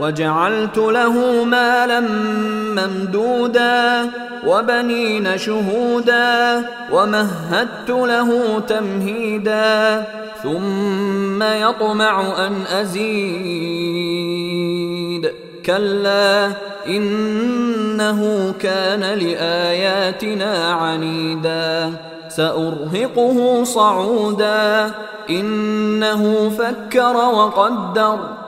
وجعلت له مالا ممدودا وبنين شهودا ومهدت له تمهيدا ثم يطمع أن أزيد. كلا إنه كان لآياتنا عنيدا. سأرهقه صعودا. إنه فكر وقدر.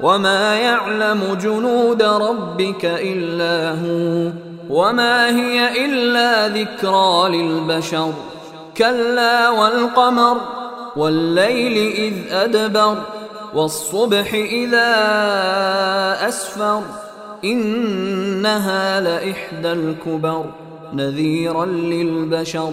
وما يعلم جنود ربك الا هو وما هي الا ذكرى للبشر كلا والقمر والليل اذ ادبر والصبح اذا اسفر انها لاحدى الكبر نذيرا للبشر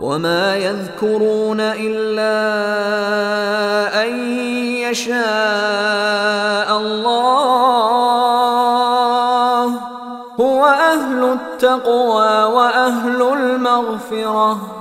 وما يذكرون الا ان يشاء الله هو أهل التقوى واهل المغفره